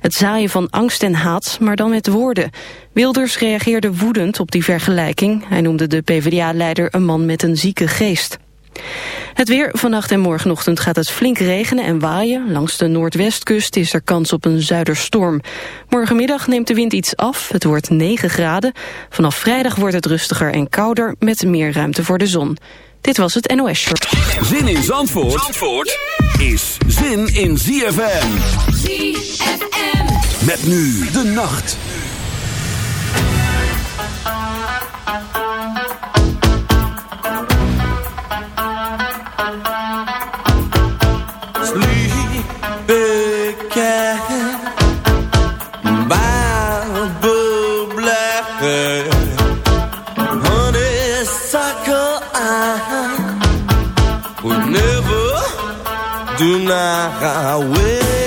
Het zaaien van angst en haat, maar dan met woorden. Wilders reageerde woedend op die vergelijking. Hij noemde de PvdA-leider een man met een zieke geest. Het weer. Vannacht en morgenochtend gaat het flink regenen en waaien. Langs de noordwestkust is er kans op een zuiderstorm. Morgenmiddag neemt de wind iets af. Het wordt 9 graden. Vanaf vrijdag wordt het rustiger en kouder met meer ruimte voor de zon. Dit was het NOS Short. Zin in Zandvoort, Zandvoort is zin in ZFM. ZFM. Met nu de nacht. I will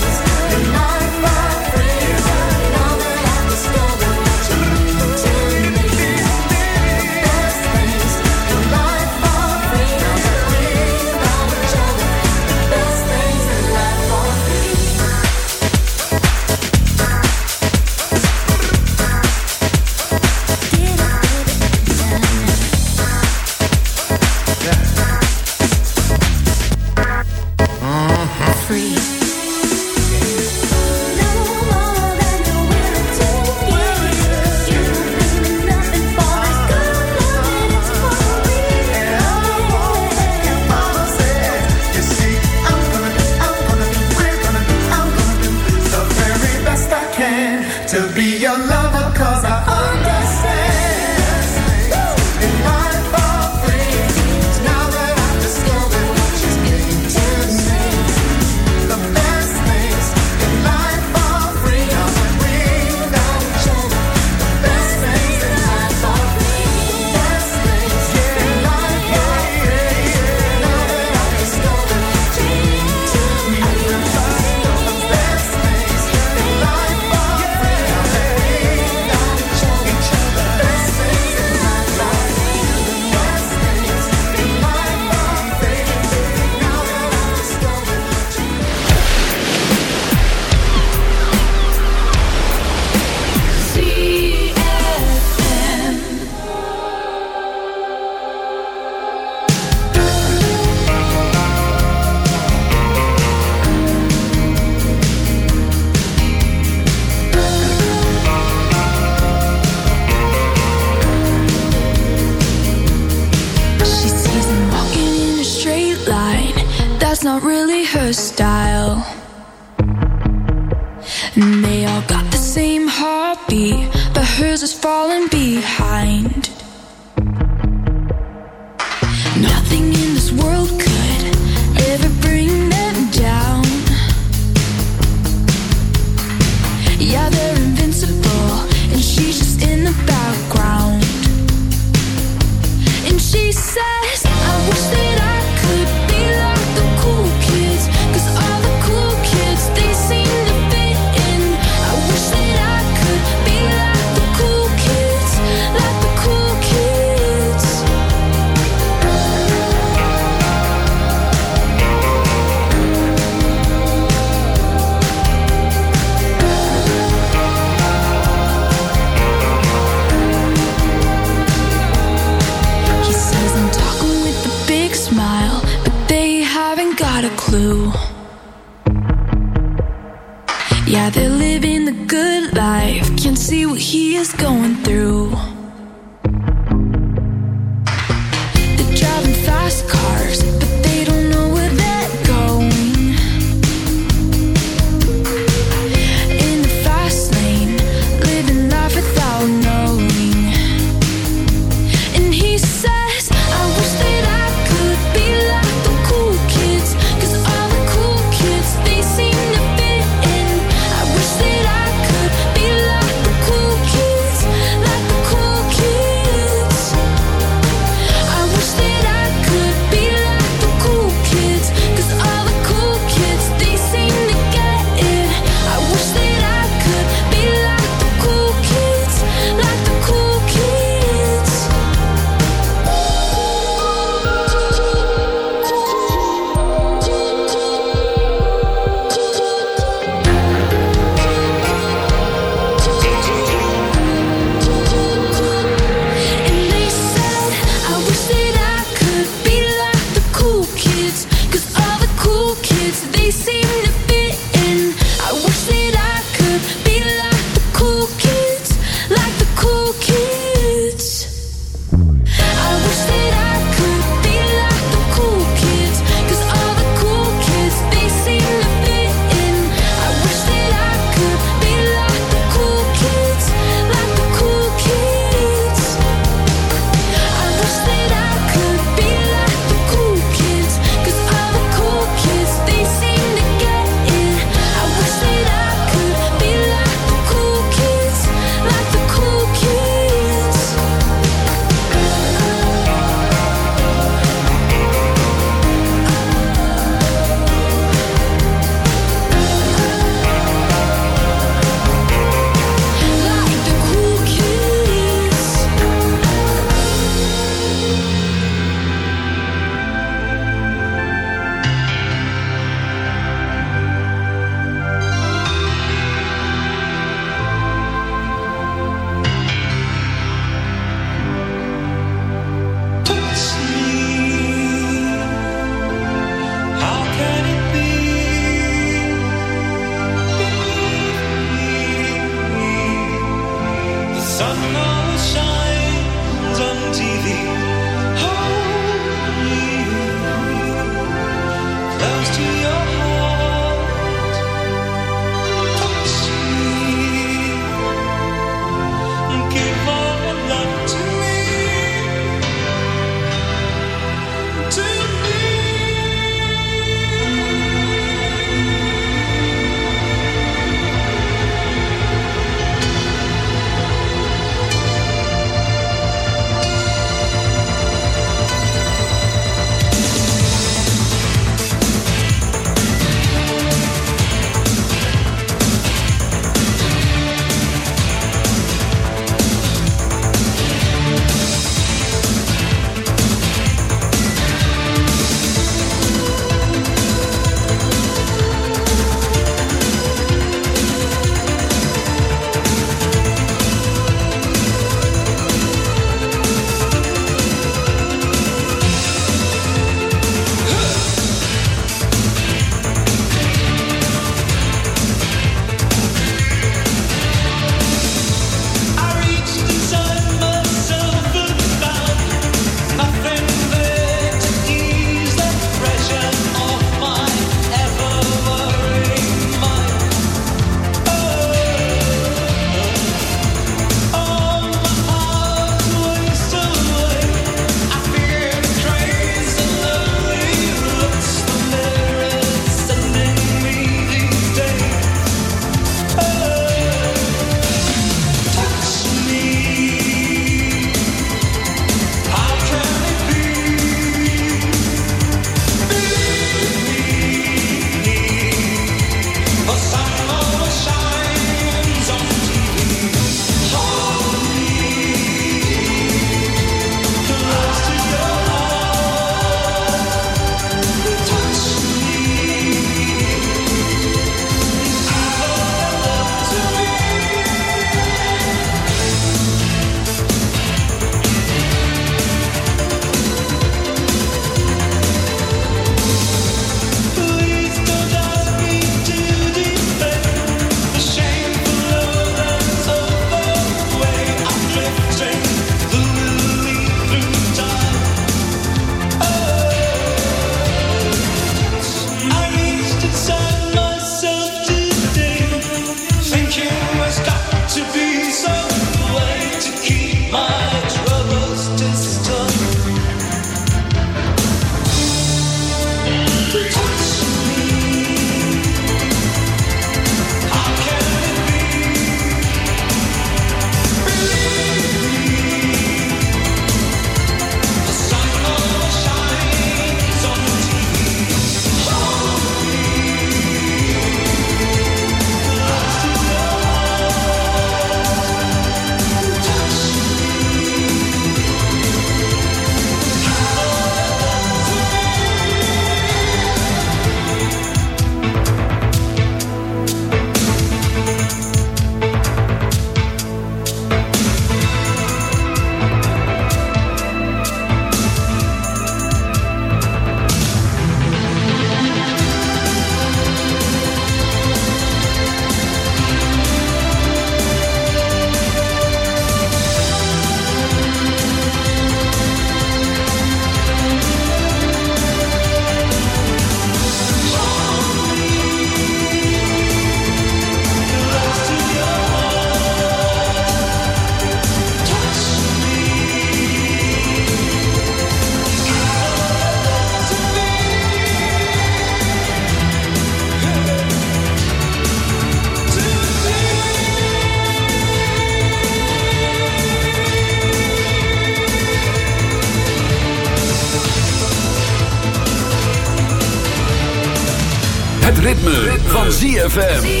ZFM.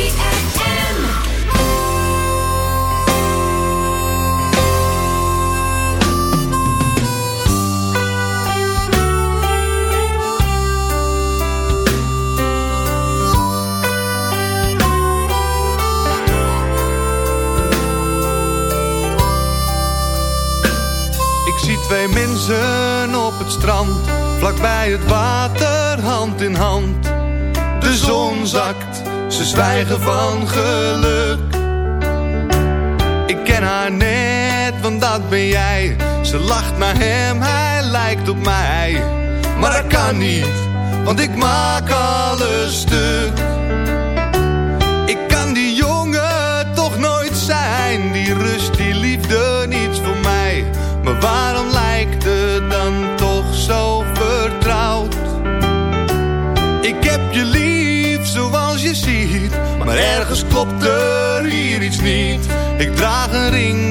Die rust, die liefde, niets voor mij. Maar waarom lijkt het dan toch zo vertrouwd? Ik heb je lief zoals je ziet Maar ergens klopt er hier iets niet Ik draag een ring,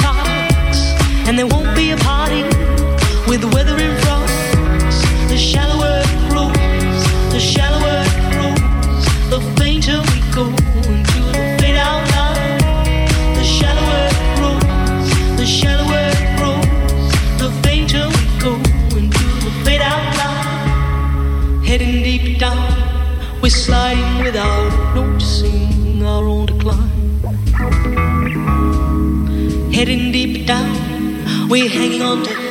and there won't be a party. We're hanging on to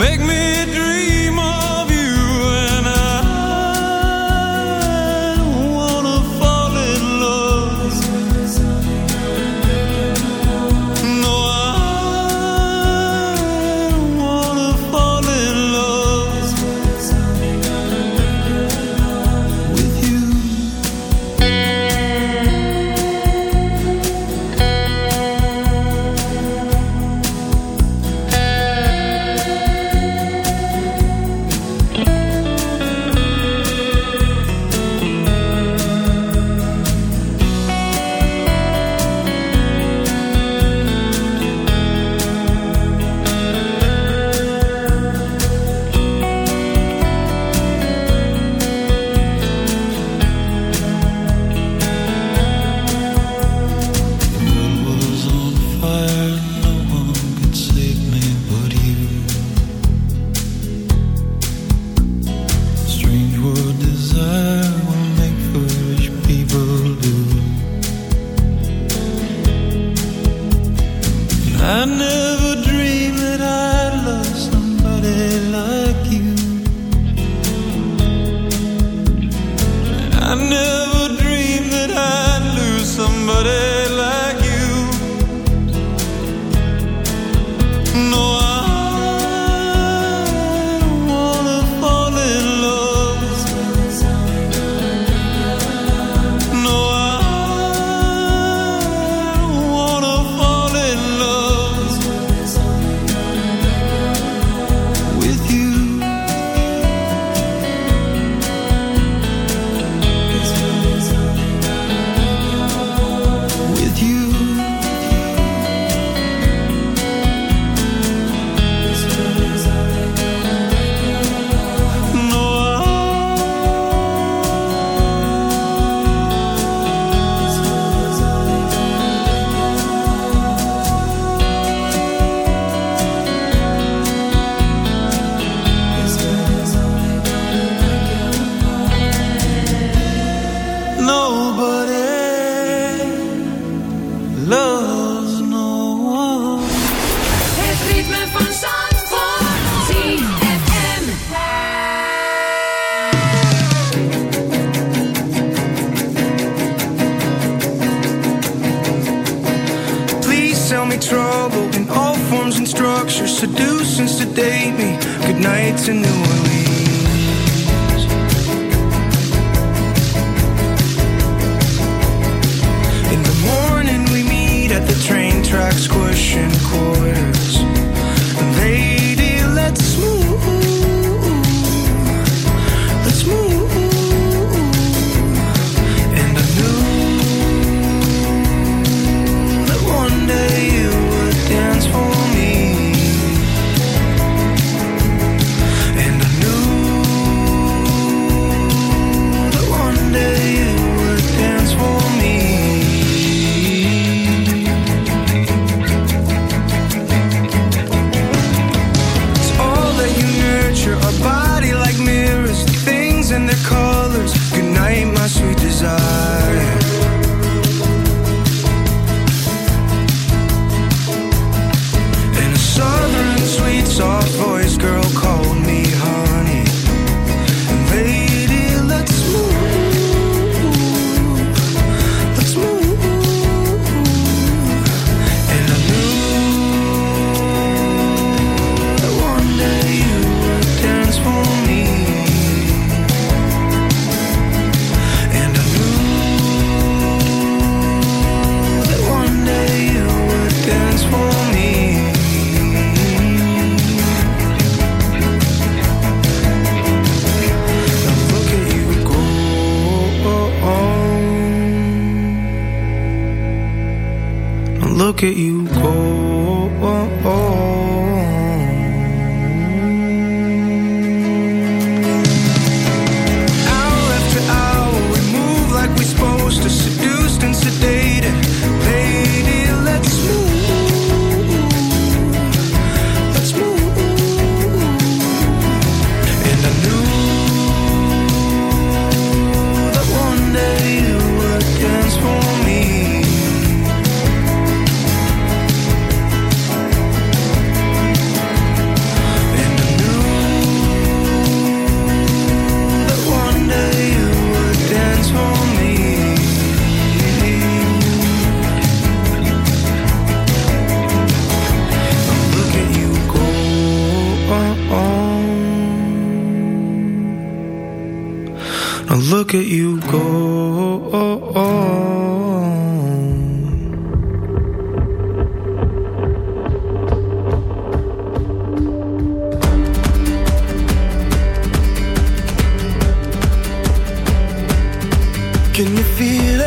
Make me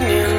You.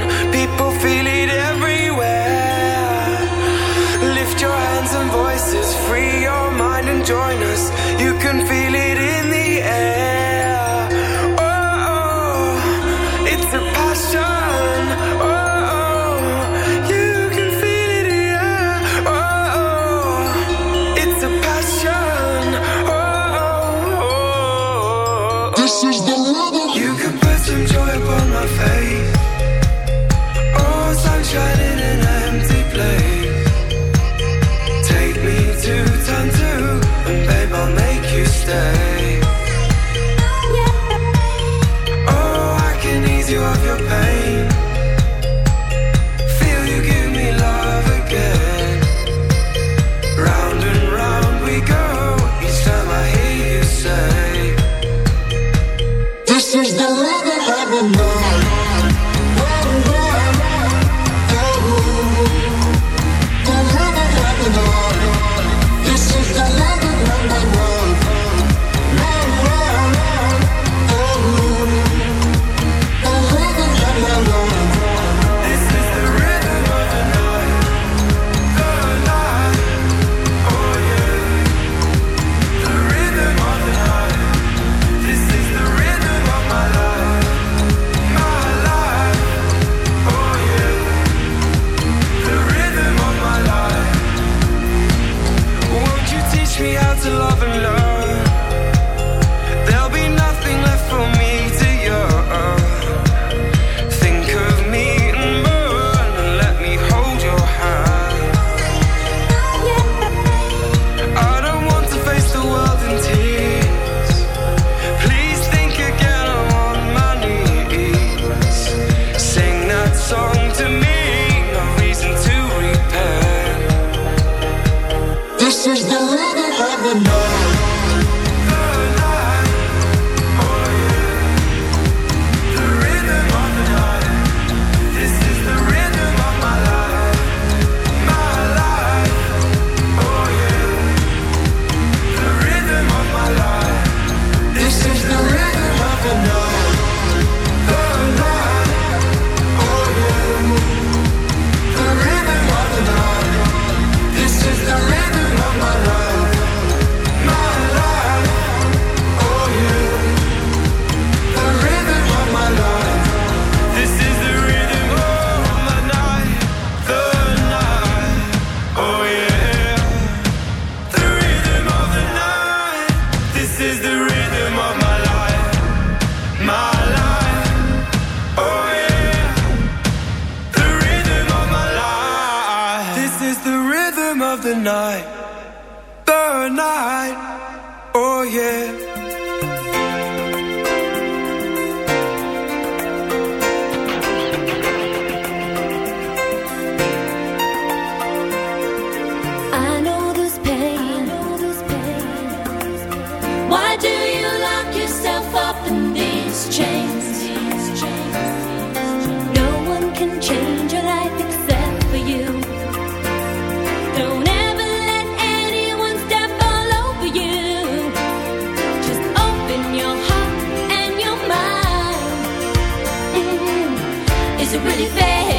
Is it really fair?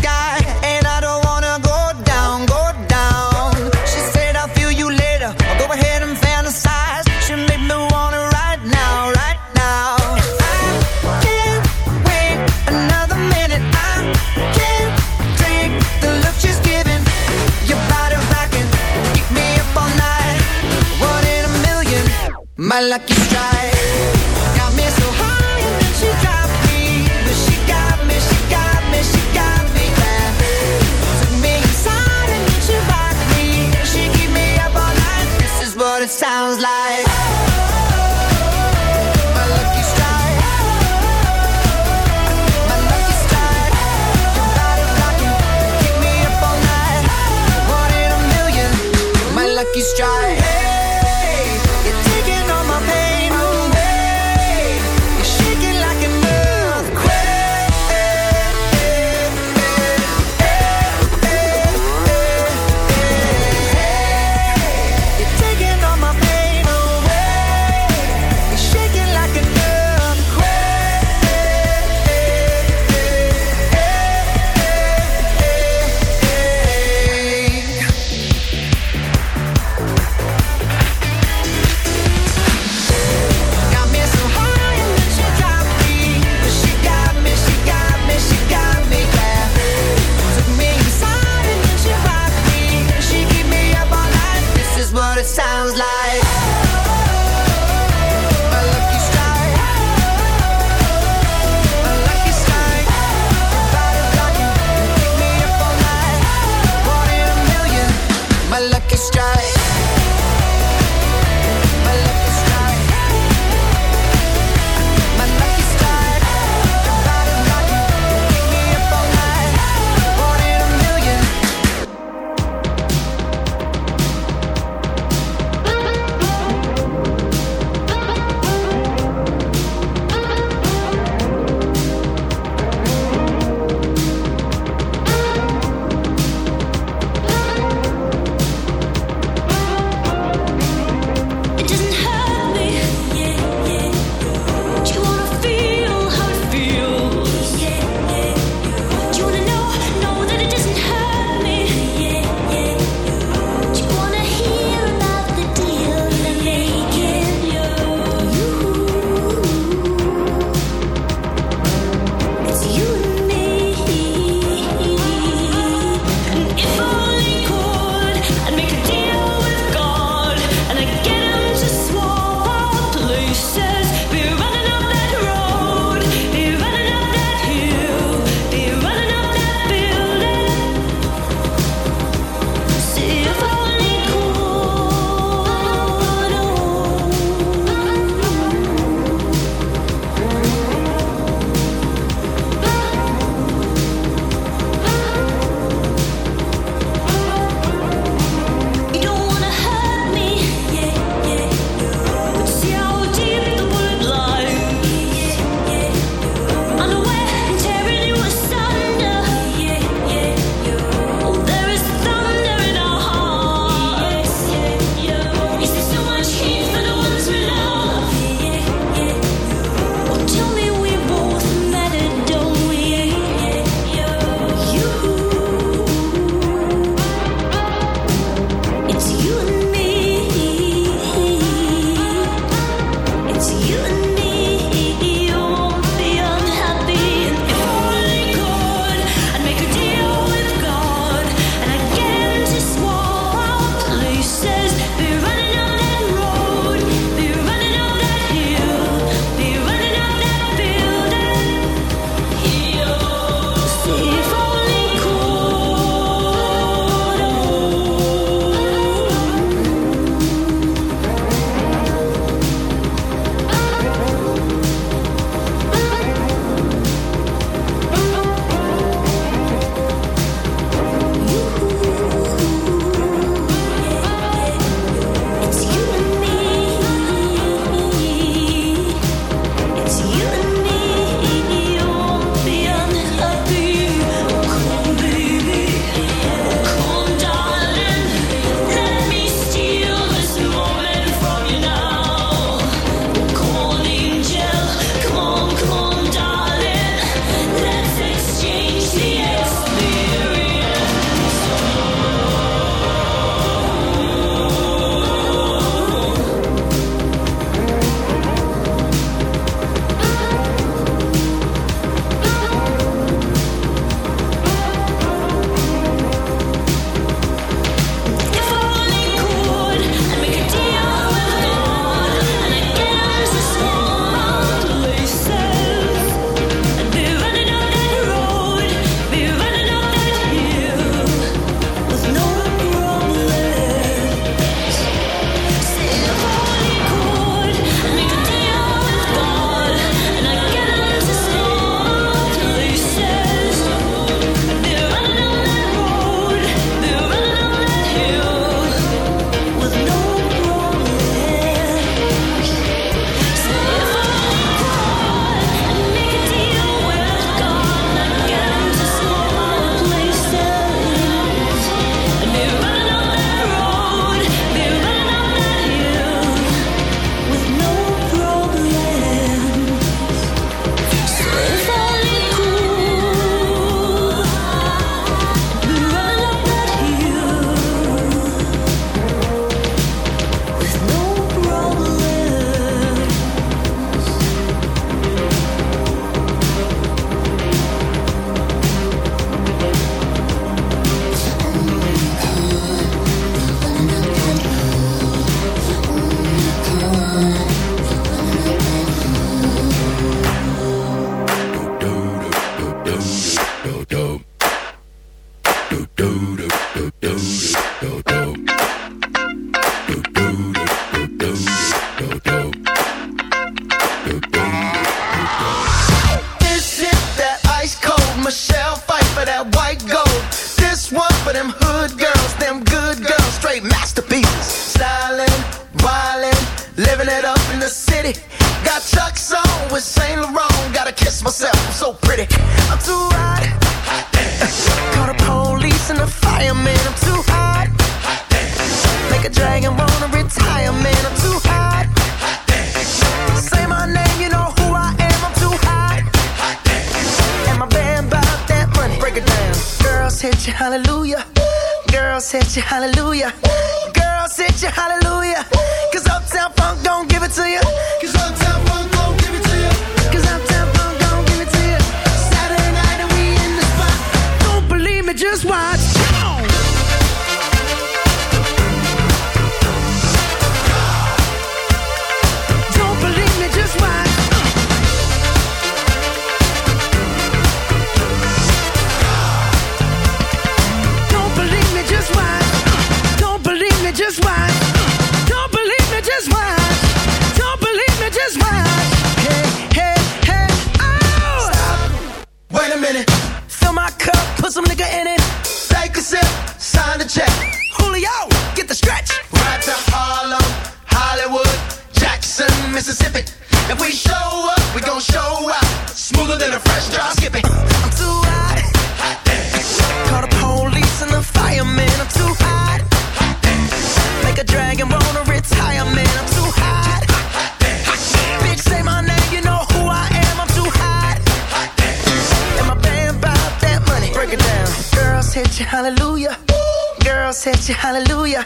Hit you, hallelujah.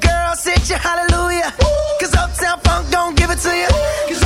Girls hit you, hallelujah. Cause Uptown Funk don't give it to you.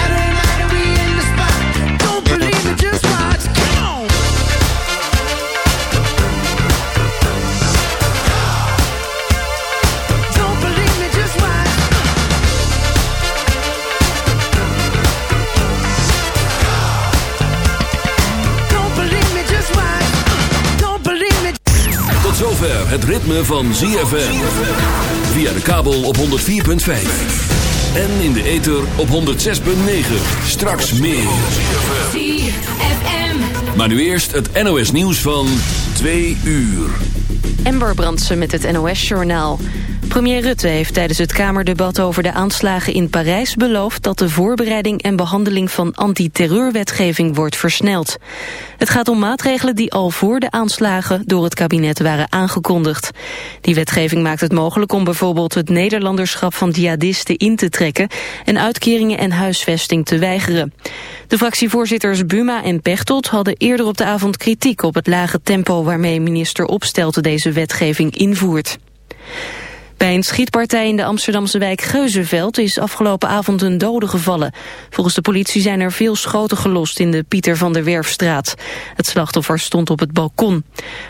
het ritme van ZFM. Via de kabel op 104.5. En in de ether op 106.9. Straks meer. Maar nu eerst het NOS nieuws van 2 uur. Ember Brandsen met het NOS-journaal. Premier Rutte heeft tijdens het Kamerdebat over de aanslagen in Parijs beloofd dat de voorbereiding en behandeling van antiterreurwetgeving wordt versneld. Het gaat om maatregelen die al voor de aanslagen door het kabinet waren aangekondigd. Die wetgeving maakt het mogelijk om bijvoorbeeld het Nederlanderschap van jihadisten in te trekken en uitkeringen en huisvesting te weigeren. De fractievoorzitters Buma en Pechtold hadden eerder op de avond kritiek op het lage tempo waarmee minister Opstelten deze wetgeving invoert. Bij een schietpartij in de Amsterdamse wijk Geuzenveld is afgelopen avond een dode gevallen. Volgens de politie zijn er veel schoten gelost in de Pieter van der Werfstraat. Het slachtoffer stond op het balkon.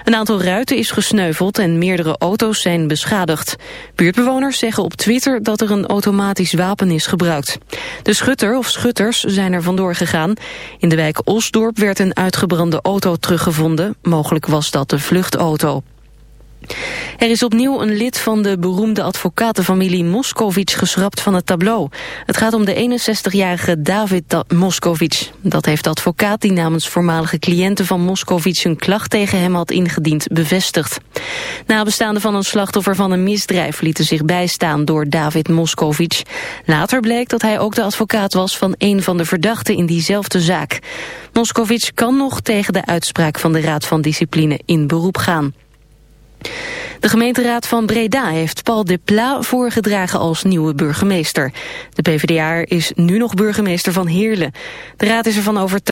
Een aantal ruiten is gesneuveld en meerdere auto's zijn beschadigd. Buurtbewoners zeggen op Twitter dat er een automatisch wapen is gebruikt. De schutter of schutters zijn er vandoor gegaan. In de wijk Osdorp werd een uitgebrande auto teruggevonden. Mogelijk was dat de vluchtauto. Er is opnieuw een lid van de beroemde advocatenfamilie Moscovic geschrapt van het tableau. Het gaat om de 61-jarige David Da-. Dat heeft de advocaat die namens voormalige cliënten van Moscovic een klacht tegen hem had ingediend bevestigd. Nabestaanden van een slachtoffer van een misdrijf lieten zich bijstaan door David Moscovic. Later bleek dat hij ook de advocaat was van een van de verdachten in diezelfde zaak. Moscovic kan nog tegen de uitspraak van de Raad van Discipline in beroep gaan. De gemeenteraad van Breda heeft Paul de Pla voorgedragen als nieuwe burgemeester. De PvdA is nu nog burgemeester van Heerlen. De raad is ervan overtuigd